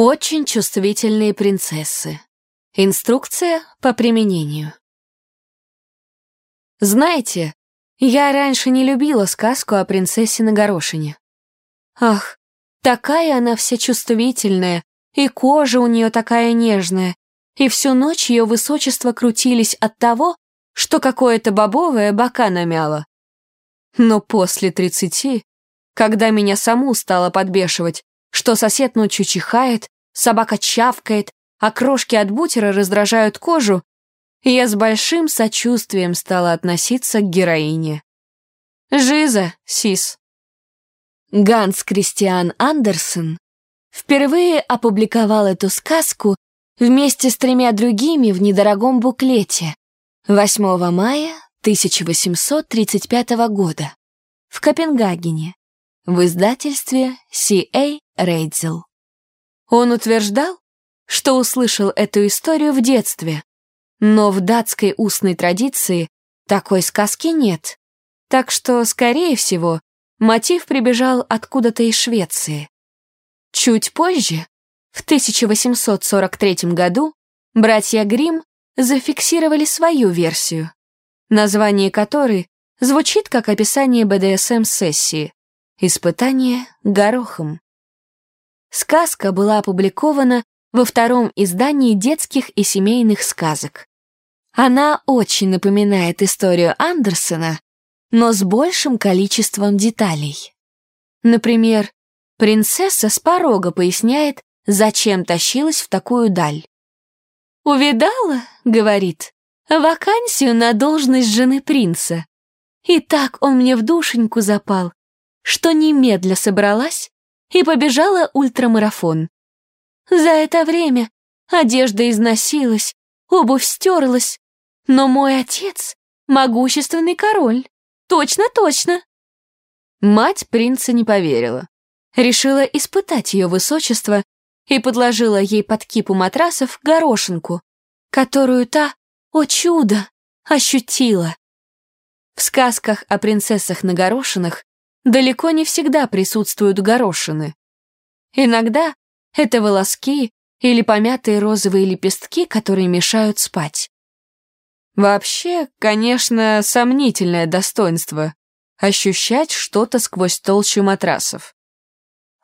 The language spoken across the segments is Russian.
Очень чувствительные принцессы. Инструкция по применению. Знаете, я раньше не любила сказку о принцессе на горошине. Ах, такая она вся чувствительная, и кожа у нее такая нежная, и всю ночь ее высочество крутились от того, что какое-то бобовое бока намяло. Но после тридцати, когда меня саму стало подбешивать, что сосед ночью чихает, собака чавкает, а крошки от бутера раздражают кожу, я с большим сочувствием стала относиться к героине. Жиза, Сис. Ганс Кристиан Андерсен впервые опубликовал эту сказку вместе с тремя другими в недорогом буклете 8 мая 1835 года в Копенгагене в издательстве C.A. Рейдзел. Он утверждал, что услышал эту историю в детстве, но в датской устной традиции такой сказки нет, так что, скорее всего, мотив прибежал откуда-то из Швеции. Чуть позже, в 1843 году, братья Гримм зафиксировали свою версию, название которой звучит как описание БДСМ-сессии «Испытание горохом». Сказка была опубликована во втором издании детских и семейных сказок. Она очень напоминает историю Андерсона, но с большим количеством деталей. Например, принцесса с порога поясняет, зачем тащилась в такую даль. «Увидала, — говорит, — вакансию на должность жены принца. И так он мне в душеньку запал, что немедля собралась и побежала ультрамарафон. За это время одежда износилась, обувь стерлась, но мой отец — могущественный король. Точно-точно. Мать принца не поверила. Решила испытать ее высочество и подложила ей под кипу матрасов горошинку, которую та, о чудо, ощутила. В сказках о принцессах на горошинах далеко не всегда присутствуют горошины. Иногда это волоски или помятые розовые лепестки, которые мешают спать. Вообще, конечно, сомнительное достоинство — ощущать что-то сквозь толщу матрасов.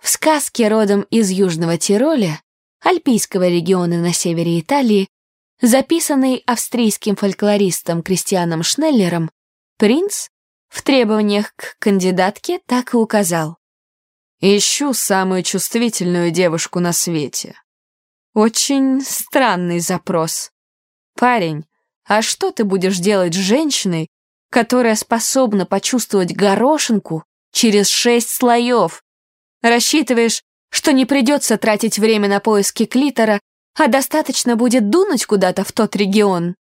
В сказке родом из Южного Тироля, альпийского региона на севере Италии, записанной австрийским фольклористом Кристианом Шнеллером, принц в требованиях к кандидатке так и указал. «Ищу самую чувствительную девушку на свете». Очень странный запрос. Парень, а что ты будешь делать с женщиной, которая способна почувствовать горошинку через шесть слоев? Рассчитываешь, что не придется тратить время на поиски клитора, а достаточно будет дунуть куда-то в тот регион?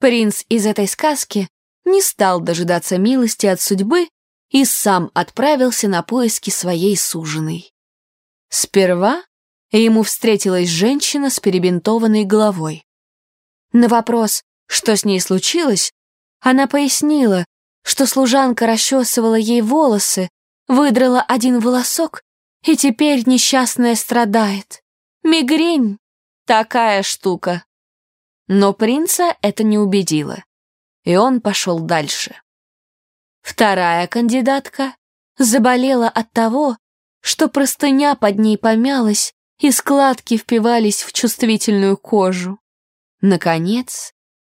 Принц из этой сказки не стал дожидаться милости от судьбы и сам отправился на поиски своей суженой. Сперва ему встретилась женщина с перебинтованной головой. На вопрос, что с ней случилось, она пояснила, что служанка расчесывала ей волосы, выдрала один волосок, и теперь несчастная страдает. Мигрень — такая штука. Но принца это не убедило, и он пошел дальше. Вторая кандидатка заболела от того, что простыня под ней помялась, и складки впивались в чувствительную кожу. Наконец,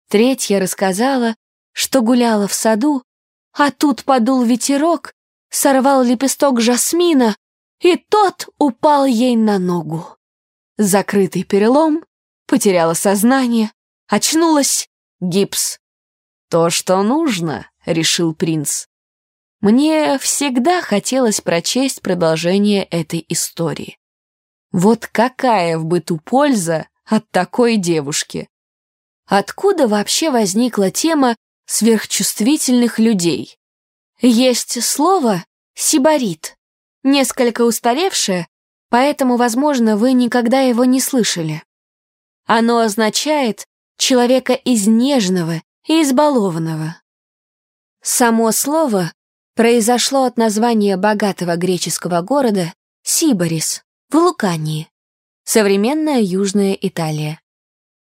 Третья рассказала, что гуляла в саду, а тут подул ветерок, сорвал лепесток жасмина, и тот упал ей на ногу. Закрытый перелом, потеряла сознание, очнулась, гипс. «То, что нужно», — решил принц. Мне всегда хотелось прочесть продолжение этой истории. Вот какая в быту польза от такой девушки? Откуда вообще возникла тема сверхчувствительных людей? Есть слово «сибарит», несколько устаревшее, поэтому, возможно, вы никогда его не слышали. Оно означает человека изнеженного и избалованного. Само слово произошло от названия богатого греческого города Сибарис в Лукании, современная Южная Италия,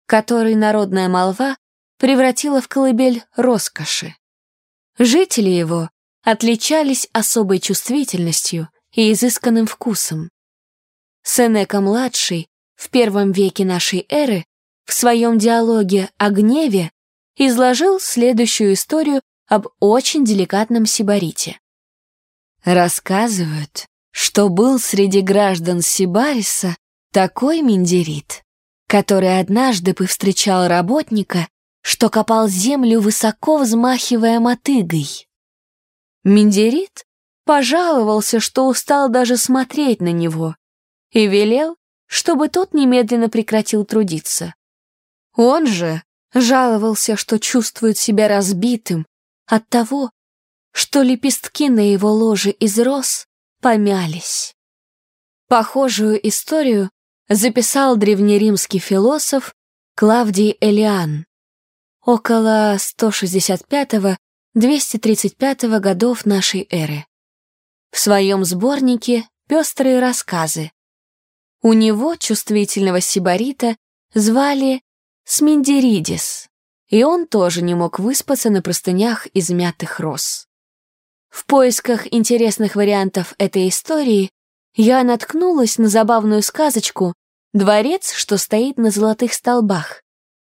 который народная молва превратила в колыбель роскоши. Жители его отличались особой чувствительностью и изысканным вкусом. Сенека-младший в первом веке нашей эры в своем диалоге о гневе изложил следующую историю об очень деликатном сибарите. Рассказывают, что был среди граждан Сибариса такой миндерит, который однажды повстречал работника, что копал землю, высоко взмахивая мотыгой. Миндерит пожаловался, что устал даже смотреть на него, и велел, чтобы тот немедленно прекратил трудиться. Он же жаловался, что чувствует себя разбитым от того, что лепестки на его ложе из роз помялись. Похожую историю записал древнеримский философ Клавдий Элиан около 165-235 годов нашей эры. В своем сборнике «Пестрые рассказы». У него, чувствительного сибарита, звали Сминдеридис, и он тоже не мог выспаться на простынях из мятых роз. В поисках интересных вариантов этой истории я наткнулась на забавную сказочку «Дворец, что стоит на золотых столбах»,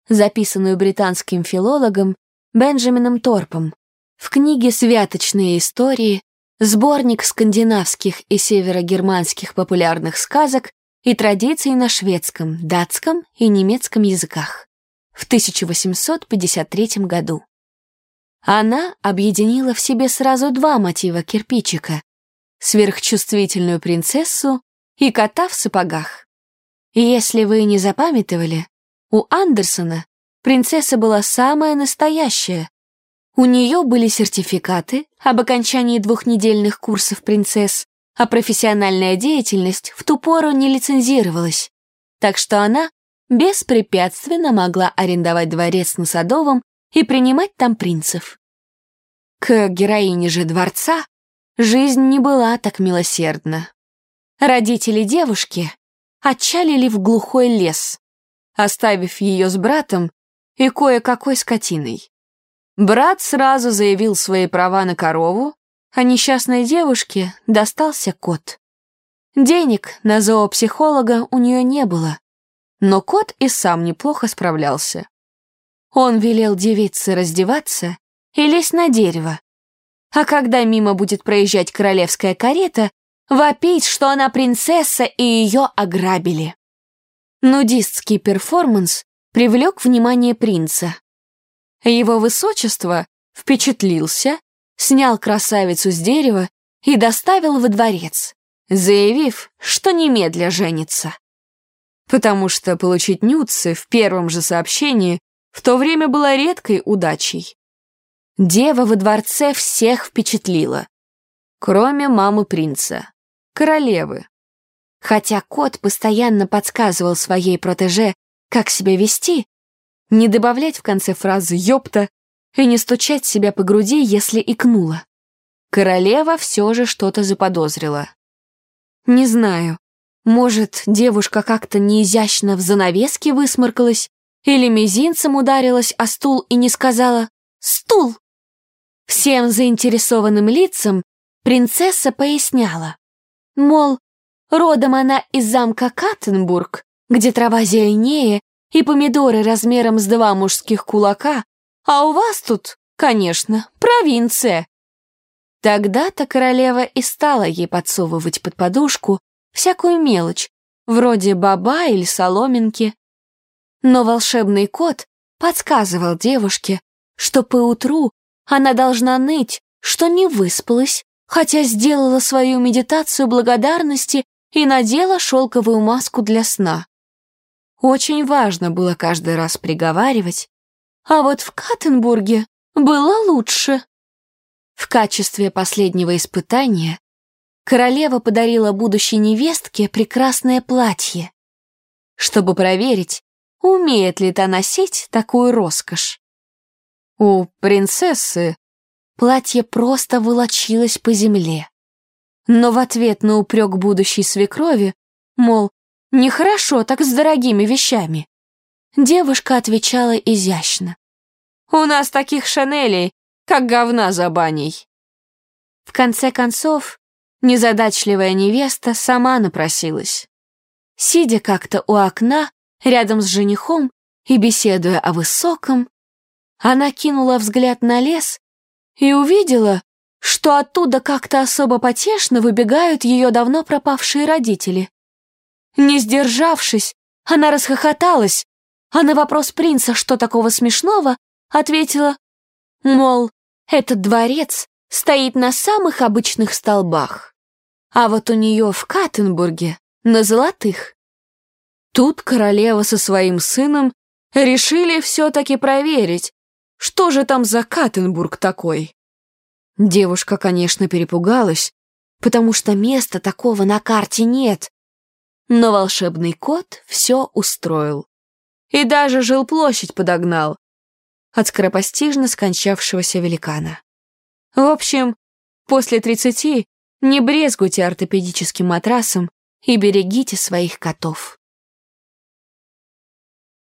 записанную британским филологом Бенджамином Торпом в книге «Святочные истории», сборник скандинавских и северогерманских популярных сказок и традиций на шведском, датском и немецком языках в 1853 году. Она объединила в себе сразу два мотива кирпичика — сверхчувствительную принцессу и кота в сапогах. И если вы не запамятовали, у Андерсона принцесса была самая настоящая. У нее были сертификаты об окончании двухнедельных курсов принцесс, а профессиональная деятельность в ту пору не лицензировалась, так что она беспрепятственно могла арендовать дворец на Садовом и принимать там принцев. К героине же дворца жизнь не была так милосердна. Родители девушки отчалили в глухой лес, оставив ее с братом и кое-какой скотиной. Брат сразу заявил свои права на корову, а несчастной девушке достался кот. Денег на зоопсихолога у нее не было, но кот и сам неплохо справлялся. Он велел девице раздеваться и лезть на дерево. А когда мимо будет проезжать королевская карета, вопить, что она принцесса и ее ограбили. Нудистский перформанс привлек внимание принца. Его высочество впечатлился, снял красавицу с дерева и доставил во дворец, заявив, что немедля женится. Потому что получить нюцы в первом же сообщении в то время была редкой удачей. Дева во дворце всех впечатлила, кроме мамы принца, королевы. Хотя кот постоянно подсказывал своей протеже, как себя вести, не добавлять в конце фразы «ёпта» и не стучать себя по груди, если икнула. Королева все же что-то заподозрила. Не знаю, может, девушка как-то неизящно в занавеске высморкалась, или мизинцем ударилась о стул и не сказала «Стул!». Всем заинтересованным лицам принцесса поясняла, мол, родом она из замка Каттенбург, где трава зеленее и помидоры размером с два мужских кулака, а у вас тут, конечно, провинция. Тогда-то королева и стала ей подсовывать под подушку всякую мелочь, вроде баба или соломинки, но волшебный кот подсказывал девушке, что поутру она должна ныть, что не выспалась, хотя сделала свою медитацию благодарности и надела шелковую маску для сна. Очень важно было каждый раз приговаривать, а вот в Каттенбурге было лучше. В качестве последнего испытания королева подарила будущей невестке прекрасное платье, чтобы проверить, умеет ли та носить такую роскошь. У принцессы платье просто волочилось по земле. Но в ответ на упрек будущей свекрови, мол, Нехорошо так с дорогими вещами. Девушка отвечала изящно. «У нас таких шанелей, как говна за баней». В конце концов, незадачливая невеста сама напросилась. Сидя как-то у окна, рядом с женихом и беседуя о высоком, она кинула взгляд на лес и увидела, что оттуда как-то особо потешно выбегают ее давно пропавшие родители. Не сдержавшись, она расхохоталась, а на вопрос принца, что такого смешного, ответила, мол, этот дворец стоит на самых обычных столбах, а вот у нее в Каттенбурге на золотых. Тут королева со своим сыном решили все-таки проверить, что же там за Каттенбург такой. Девушка, конечно, перепугалась, потому что места такого на карте нет. Но волшебный кот все устроил. И даже жилплощадь подогнал от скоропостижно скончавшегося великана. В общем, после тридцати не брезгуйте ортопедическим матрасом и берегите своих котов.